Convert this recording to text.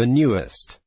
the newest.